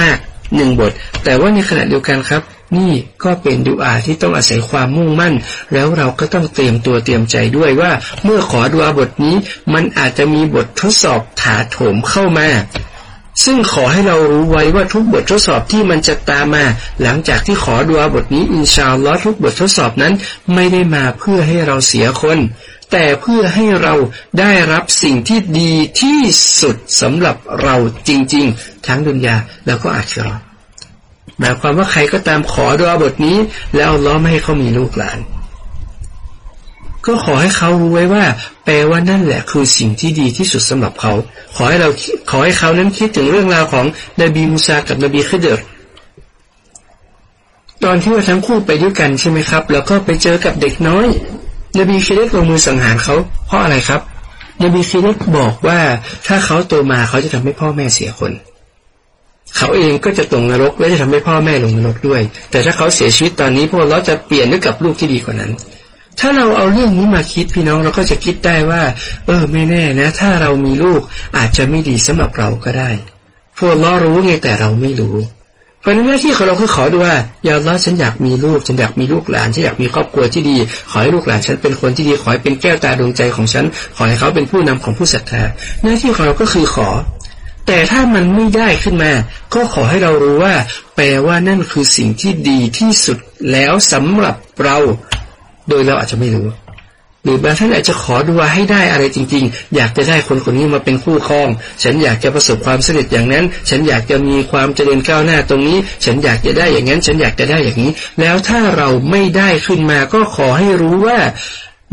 มากๆหนึ่งบท แต่ว่าในขณะเดียวกันครับ นี่ก็เป็นดูอาที่ต้องอาศัยความมุ่งมั่น แล้วเราก็ต้องเตรียมตัวเตรียมใจด้วยว่า เมื่อขอดูอาบทนี้ มันอาจจะมีบททดสอบถาโถมเข้ามา ซึ่งขอให้เรารู้ไว้ว่าทุกบททดสอบที่มันจะตามมา หลังจากที่ขอดูอาบทนี้อินชาอัลลอฮ์ทุกบททดสอบนั้น ไม่ได้มาเพื่อให้เราเสียคน แต่เพื่อให้เราได้รับสิ่งที่ดีที่สุดสำหรับเราจริง ๆ ทั้งดุนยาแล้วก็อาคิรอ หมายความว่าใครก็ตามขอดูอาบทนี้ แล้วล้อไม่ให้เขามีลูกหลาน ก็ขอให้เขารู้ไว้ว่า แปลว่านั่นแหละคือสิ่งที่ดีที่สุดสำหรับเขา ขอให้เราขอให้เขานั้นคิดถึงเรื่องราวของนบีมูซากับนบี khi ดรตอนที่ว่าทั้งคู่ไปด้วยกันใช่ไหมครับ แล้วก็ไปเจอกับเด็กน้อย นบีคิดลงมือสังหารเขา เพราะอะไรครับ นบีคิดบอกว่าถ้าเขาโตมาเขาจะทำให้พ่อแม่เสียคน เขาเองก็จะตกนรกและจะทำให้พ่อแม่ลงนรกด้วย แต่ถ้าเขาเสียชีวิตตอนนี้พวกเราจะเปลี่ยนด้วยกับลูกที่ดีกว่านั้น ถ้าเราเอาเรื่องนี้มาคิดพี่น้องเราก็จะคิดได้ว่า เออไม่แน่นะ ถ้าเรามีลูกอาจจะไม่ดีสำหรับเราก็ได้ พวกเรารู้ไงแต่เราไม่รู้เพราะนั้นหน้าที่ของเราคือขอดูว่าอย่าล้อฉันอยากมีลูก ฉันอยากมีลูกหลาน ฉันอยากมีครอบครัวที่ดี ขอให้ลูกหลานฉันเป็นคนที่ดี ขอให้เป็นแก้วตาดวงใจของฉัน ขอให้เขาเป็นผู้นำของผู้ศรัทธา หน้าที่ของเราก็คือขอ แต่ถ้ามันไม่ได้ขึ้นมา ก็ขอให้เรารู้ว่า แปลว่านั่นคือสิ่งที่ดีที่สุดแล้วสำหรับเรา โดยเราอาจจะไม่รู้ หรือบางท่านอาจจะขอดูว่าให้ได้อะไรจริง ๆ อยากจะได้คนคนนี้มาเป็นคู่ครอง ฉันอยากจะประสบความสำเร็จอย่างนั้น ฉันอยากจะมีความเจริญก้าวหน้าตรงนี้ ฉันอยากจะได้อย่างนั้น ฉันอยากจะได้อย่างนี้ แล้วถ้าเราไม่ได้ขึ้นมา ก็ขอให้รู้ว่า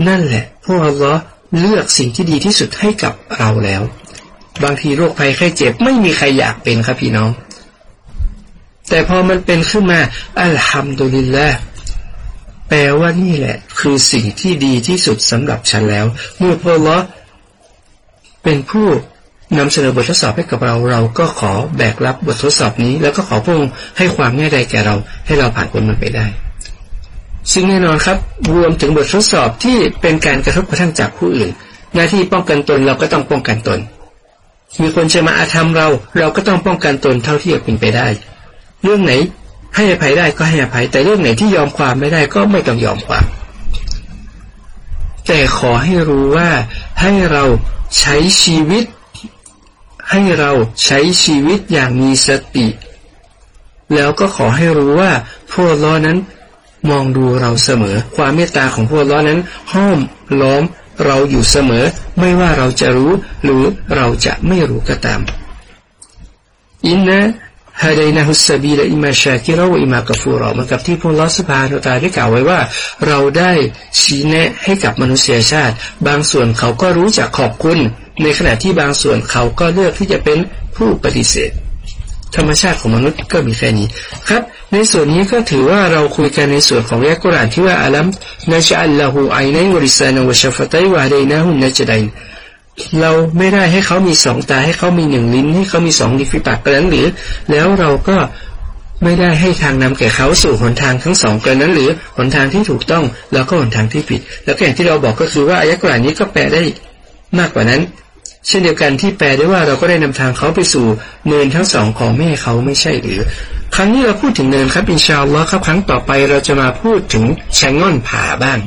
นั่นแหละพวกเราเลือกสิ่งที่ดีที่สุดให้กับเราแล้ว บางทีโรคภัยไข้เจ็บ ไม่มีใครอยากเป็นครับพี่น้อง แต่พอมันเป็นขึ้นมาอัลฮัมดุลิลละแปลว่านี่แหละ คือสิ่งที่ดีที่สุดสำหรับฉันแล้วเมื่อพอลอเป็นผู้นำเสนอบททดสอบให้กับเราเราก็ขอแบกรับบททดสอบนี้ แล้วก็ขอพระองค์ให้ความแน่ใจแก่เราให้เราผ่านพ้นมันไปได้ซึ่งแน่นอนครับ รวมถึงบททดสอบที่เป็นการกระทบกระทั่งจากผู้อื่น หน้าที่ป้องกันตนเราก็ต้องป้องกันตน มีคนจะมาอาธรรมเรา เราก็ต้องป้องกันตนเท่าที่จะเป็นไปได้ เรื่องไหนให้อภัยได้ก็ให้อภัย แต่เรื่องไหนที่ยอมความไม่ได้ก็ไม่ต้องยอมความ แต่ขอให้รู้ว่าให้เราใช้ชีวิต ให้เราใช้ชีวิตอย่างมีสติ แล้วก็ขอให้รู้ว่าพวกล้อนั้นมองดูเราเสมอ ความเมตตาของพวกล้อนั้นห้อมล้อม เราอยู่เสมอไม่ว่าเราจะรู้หรือเราจะไม่รู้ก็ตามอินนะฮะไดนะฮุสบีและอิมาชาคิเราอิมากฟูรอมันกับที่พระลอสพาโนตาได้กล่าวไว้ว่า เราได้ชี้แนะให้กับมนุษยชาติ บางส่วนเขาก็รู้จักขอบคุณ ในขณะที่บางส่วนเขาก็เลือกที่จะเป็นผู้ปฏิเสธ ธรรมชาติของมนุษย์ก็มีแค่นี้ ครับ ในส่วนนี้ก็ถือว่าเราคุยกันในส่วนของแยกกรานที่ว่าอัลัมนาจอัลลอฮูไอในวริสานวชฟตัยวาเดนะหุนนาจดัยเราไม่ได้ให้เขามีสองตาให้เขามีหนึ่งลิ้น ให้เขามีสองลิ้นฝีปากกระนั้นหรือ แล้วเราก็ไม่ได้ให้ทางนำแก่เขาสู่หนทางทั้งสองกระนั้นหรือหนทางที่ถูกต้องแล้วก็หนทางที่ผิด แล้วก็อย่างที่เราบอกก็คือว่าอายะกรานี้ก็แปลได้มากกว่านั้น เช่นเดียวกันที่แปลได้ว่าเราก็ได้นำทางเขาไปสู่เนินทั้งสองของแม่เขาไม่ใช่หรือ ครั้งนี้เราพูดถึงเนินครับอินชาอัลลอฮ์ครับครั้งต่อไปเราจะมาพูดถึงชงง่อนผาบ้าง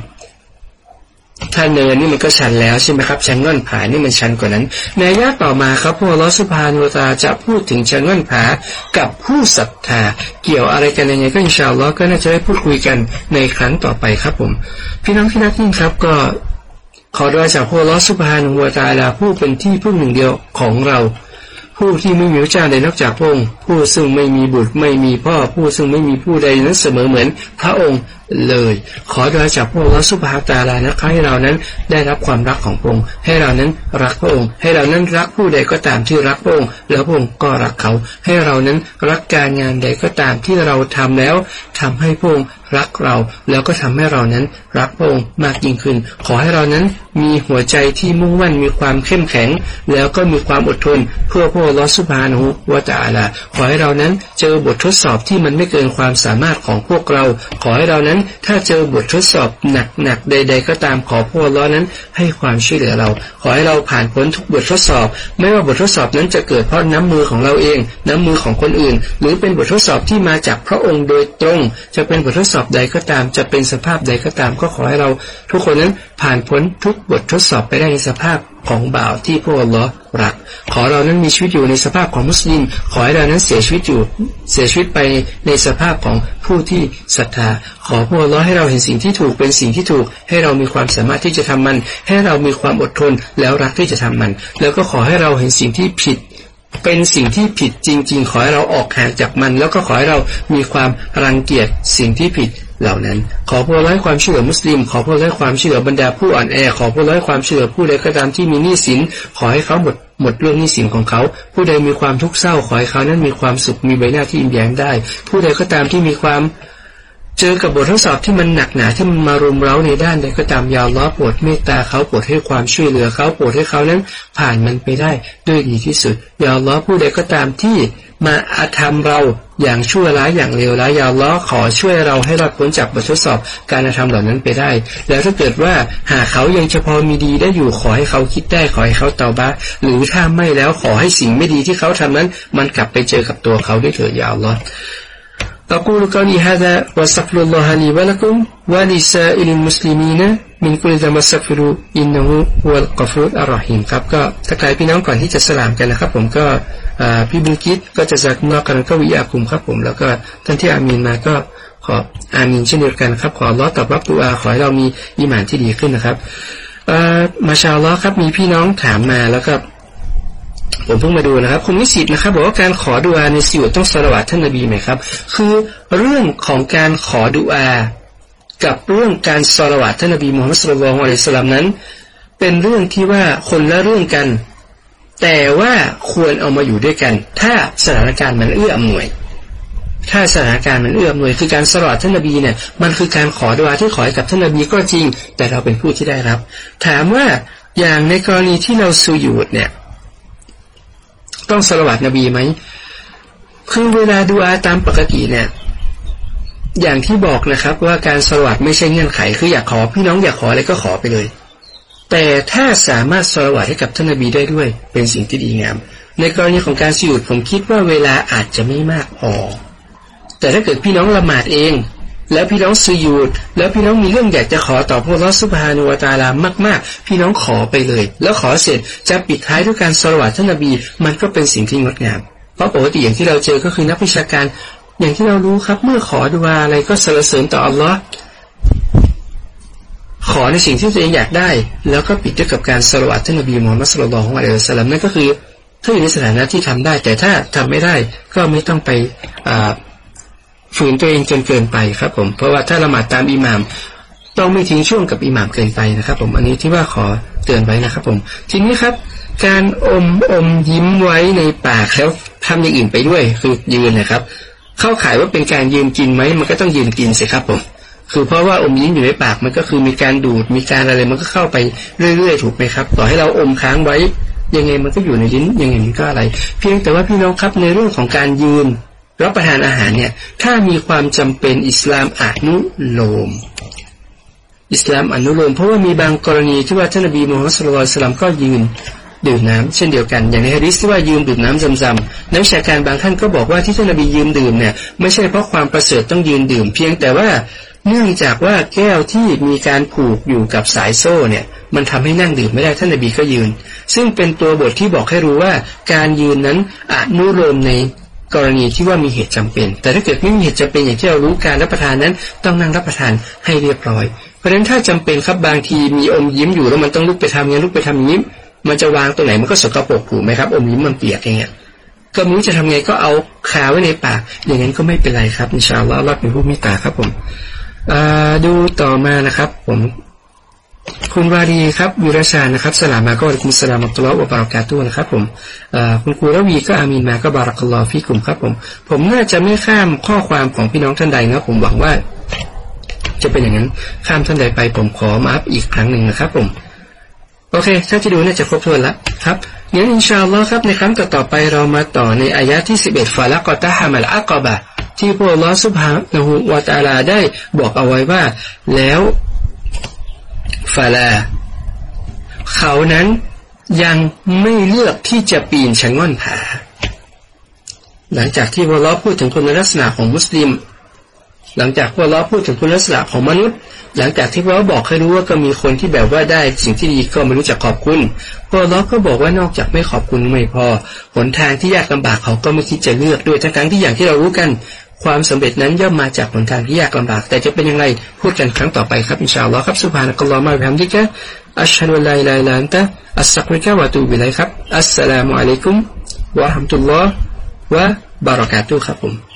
ถ้าเนินนี่มันก็ชันแล้วใช่ไหมครับชงง่อนผานี่มันชันกว่านั้น ในยะต่อมาครับพวกลอสุภานุตาจะพูดถึงชงง่อนผากับผู้ศรัทธา เกี่ยวอะไรกันยังไงก็อินชาอัลลอฮ์ก็น่าจะได้พูดคุยกันในครั้งต่อไปครับผม พี่น้องที่นักยิ่งครับก็ ขอดุอยจากพระลอสุภานุวตาลาผู้เป็นที่พึ่งหนึ่งเดียวของเรา ผู้ที่ไม่มีพระเจ้าใดนอกจากพระองค์ ผู้ซึ่งไม่มีบุตรไม่มีพ่อผู้ซึ่งไม่มีผู้ใดนั้นเสมอเหมือนพระองค์เลย ขอโดยจากพระองค์สุภาตาลานะคะให้เรานั้นได้รับความรักของพระองค์ให้เรานั้นรักพระองค์ ให้เรานั้นรักผู้ใดก็ตามที่รักพระองค์แล้วพระองค์ก็รักเขา ให้เรานั้นรักการงานใดก็ตามที่เราทำแล้วทำให้พระองค์รักเรา แล้วก็ทำให้เรานั้นรักพระองค์มากยิ่งขึ้น ขอให้เรานั้นมีหัวใจที่มุ่งมั่นมีความเข้มแข็ง แล้วก็มีความอดทน เพื่อพระลอสุภานุวตาลาขอให้เรานั้นเจอบททดสอบที่มันไม่เกินความสามารถของพวกเรา ขอให้เรานั้นถ้าเจอบททดสอบหนักๆใด ๆ ก็ตามขอพระล้อนั้นให้ความช่วยเหลือเรา ขอให้เราผ่านพ้นทุกบททดสอบ ไม่ว่าบททดสอบนั้นจะเกิดเพราะน้ำมือของเราเอง น้ำมือของคนอื่น หรือเป็นบททดสอบที่มาจากพระองค์โดยตรง จะเป็นบททดสอบใดก็ตาม จะเป็นสภาพใดก็ตาม ก็ขอให้เรา ทุกคนนั้นผ่านพ้นทุกบททดสอบไปได้ในสภาพ ของบ่าวที่พระองค์รัก ขอเรานั้นมีชีวิตอยู่ในสภาพของมุสลิม ขอให้เรานั้นเสียชีวิตอยู่เสียชีวิตไปในสภาพของผู้ที่ศรัทธา ขอพระองค์ให้เราเห็นสิ่งที่ถูกเป็นสิ่งที่ถูก ให้เรามีความสามารถที่จะทำมัน ให้เรามีความอดทนแล้วรักที่จะทำมัน แล้วก็ขอให้เราเห็นสิ่งที่ผิด เป็นสิ่งที่ผิดจริง ๆ ขอให้เราออกห่างจากมัน แล้วก็ขอให้เรามีความรังเกียจสิ่งที่ผิดเหล่านั้น ขอพระร้อยความเชื่อมุสลิม ขอพระร้อยความเชื่อบรรดาผู้อ่อนแอ ขอพระร้อยความเชื่อผู้ใดก็ตามที่มีหนี้สิน ขอให้เขาหมดหมดเรื่องหนี้สินของเขา ผู้ใดมีความทุกข์เศร้า ขอให้เขานั้นมีความสุขมีใบหน้าที่ยิ้มแย้มได้ ผู้ใดก็ตามที่มีความ เจอกับบททดสอบที่มันหนักหนาที่มันมารุมเร้าในด้านใดก็ตามยาวล้อปวดเมตตาเขาปวดให้ความช่วยเหลือเขาปวดให้เขานั้น ผ่านมันไปได้ด้วยดีที่สุด ยาวล้อผู้ใดก็ตามที่มาอาธรรมเราอย่างชั่วร้ายอย่างเลวร้ายยาวล้อขอช่วยเราให้รอดพ้นจากบททดสอบการกระทำเหล่านั้นไปได้ แล้วถ้าเกิดว่าหากเขายังเฉพาะมีดีได้อยู่ขอให้เขาคิดได้ขอให้เขาเตาบ้าหรือถ้าไม่แล้วขอให้สิ่งไม่ดีที่เขาทำนั้น มันกลับไปเจอกับตัวเขาด้วยเถิดยาวล้อ أقول قولي هذا واستغفر الله لي ولكم ولسائر المسلمين من كل ذنب استغفروا إنه هو الغفور الرحيم ครับก็ถ้าใครพี่น้องก่อนที่จะสลามกันนะครับ ผมก็พี่บุญคิดก็จะจากนอกกันก็วิยาคุมครับผมแล้วก็ท่านที่อามีนมาก็ขออามีนเช่นเดียวกันครับขอร้อตอบรับตัวอาขอให้เรามีอิมานที่ดีขึ้นนะครับมาชาวล้อครับมีพี่น้องถามมาแล้วก็ ผมเพิ่งมาดูนะครับคุณมิสิตนะครับบอกว่าการขอดุอาในสิวต้องสละวัตท่านนบีไหมครับ คือเรื่องของการขอดุอากับเรื่องการสละวัตท่านนบีมูฮัมมัดสุลลัลอะลัยสลามนั้น เป็นเรื่องที่ว่าคนละเรื่องกัน แต่ว่าควรเอามาอยู่ด้วยกัน ถ้าสถานการณ์มันเอื้ออำนวย ถ้าสถานการณ์มันเอื้ออำนวย คือการสละท่านนบีเนี่ยมันคือการขอดุอาที่ขอให้กับท่านนบีก็จริง แต่เราเป็นผู้ที่ได้รับ ถามว่าอย่างในกรณีที่เราสูญูดเนี่ย ต้องสละวัตนบีไหมคือเวลาดูอาตามปกติเนี่ย อย่างที่บอกนะครับ ว่าการสละวัตไม่ใช่เงื่อนไข คืออยากขอพี่น้องอยากขออะไรก็ขอไปเลย แต่ถ้าสามารถสละวัตให้กับท่านนบีได้ด้วย เป็นสิ่งที่ดีงาม ในกรณีของการสิยุดผมคิดว่าเวลาอาจจะไม่มากพอแต่ถ้าเกิดพี่น้องละหมาดเอง แล้วพี่น้องสุยูดแล้วพี่น้องมีเรื่องอยากจะขอต่อพระลอสุภานุวตาลามากๆ พี่น้องขอไปเลย แล้วขอเสร็จจะปิดท้ายด้วยการสละวัตท่านนบี มันก็เป็นสิ่งที่งดงาม เพราะปกติอย่างที่เราเจอก็คือนักวิชาการ อย่างที่เรารู้ครับเมื่อขอดูอาอะไรก็สรรเสริญต่ออัลลอฮ์ขอในสิ่งที่ตัวเองอยากได้ แล้วก็ปิดด้วยกับการสละวัตท่านนบีมูฮัมมัดสุลลัลของอะลัยฮิสลามนั่นก็คือถ้าอยู่ในสถานะที่ทำได้ แต่ถ้าทำไม่ได้ก็ไม่ต้องไปอ่า ฝืนตัวเองจนเกินไปครับ ผม เพราะว่าถ้าละหมาดตามอิหมาม ต้องไม่ทิ้งช่วงกับอิหมามเกินไปนะครับ ผมอันนี้ที่ว่าขอเตือนไว้นะครับ ผม ทีนี้ครับ การอมอมยิ้มไว้ในปากแล้วทำอย่างอื่นไปด้วยคือยืนนะครับ เข้าขายว่าเป็นการยืนกินไหมมันก็ต้องยืนกินสิครับผมคือเพราะว่าอมยิ้มอยู่ในปากมันก็คือมีการดูดมีการอะไรมันก็เข้าไปเรื่อยๆถูกไหมครับ ต่อให้เราอมค้างไว้ยังไงมันก็อยู่ในลิ้นยังไงมันก็อะไร เพียงแต่ว่าพี่น้องครับในเรื่องของการยืน รับประทานอาหารเนี่ย ถ้ามีความจำเป็นอิสลามอนุโลม อิสลามอนุโลม เพราะว่ามีบางกรณีที่ว่าท่านนบีมูฮัมมัดสุลลัลสลัมก็ยืนดื่มน้ำเช่นเดียวกัน อย่างในฮะดิษที่ว่ายืมดื่มน้ำซำๆนักวิชาการบางท่านก็บอกว่าที่ท่านนบียืมดื่มเนี่ยไม่ใช่เพราะความประเสริฐต้องยืนดื่ม เพียงแต่ว่าเนื่องจากว่าแก้วที่มีการผูกอยู่กับสายโซ่เนี่ย มันทำให้นั่งดื่มไม่ได้ท่านนบีก็ยืน ซึ่งเป็นตัวบทที่บอกให้รู้ว่าการยืนนั้นอนุโลมใน กรณีที่ว่ามีเหตุจำเป็น แต่ถ้าเกิดไม่มีเหตุจำเป็นอย่างที่เรารู้การรับประทานนั้น ต้องนั่งรับประทานให้เรียบร้อย เพราะฉะนั้นถ้าจำเป็นครับบางทีมีอมยิ้มอยู่แล้วมันต้องลุกไปทำเงี้ลุกไปทำยิ้มมันจะวางตัวไหนมันก็สกปรกถูกไหมครับ อมยิ้มมันเปียกอย่างเงี้ยก็ม่รู้จะทำไงก็เอาคาไว้ในปาก อย่างนั้นก็ไม่เป็นไรครับอินชาอัลลอฮ์รับเป็นผู้มีตาครับผมดูต่อมานะครับ ผม คุณวารีครับวิรชานะครับสลามาก็คุณสลามัตุลอวะบารากาตุนะครับผมคุณครูระวีก็อามีนมาก็บารักลอฟิกุมครับผม ผมน่าจะไม่ข้ามข้อความของพี่น้องท่านใดนะผมหวังว่า จะเป็นอย่างนั้นข้ามท่านใดไปผมขอมาอัพอีกครั้งหนึ่งนะครับผมโอเค ถ้าที่ดูน่าจะครบถ้วนแล้วครับงั้นอินชาอัลลอฮ์ครับในครั้งต่อไปเรามาต่อในอายะที่สิบเอ็ดฟาละกอตาฮามัลอักบะที่พระลอสุภานะฮูวาตาลาได้บอกเอาไว้ว่า แล้ว ฟาลา เขานั้นยังไม่เลือกที่จะปีนชะง่อนผา หลังจากที่พระลอพูดถึงคุณลักษณะของมุสลิม หลังจากพระลอพูดถึงคุณลักษณะของมนุษย์ หลังจากที่พระบอกให้รู้ว่าก็มีคนที่แบบว่าได้สิ่งที่ดีก็ไม่รู้จักขอบคุณพระล้อก็บอกว่านอกจากไม่ขอบคุณไม่พอหนทางที่ยากลำบากเขาก็ไม่คิดจะเลือกด้วยทั้งๆที่อย่างที่เรารู้กัน ความสำเร็จนั้นย่อมมาจากหนทางที่ยากลำบาก แต่จะเป็นยังไงพูดกันครั้งต่อไปครับอินชาอัลลอฮ์ครับสุภานักลอมาบิฮัมดิกะอัชฮะดุลลาอิลาอิลลันตะอัสซักริกะวะตูบิไลครับอัสสลามุอะลัยกุมวะฮัมตุลลอฮ์วะบารากาตุครับผม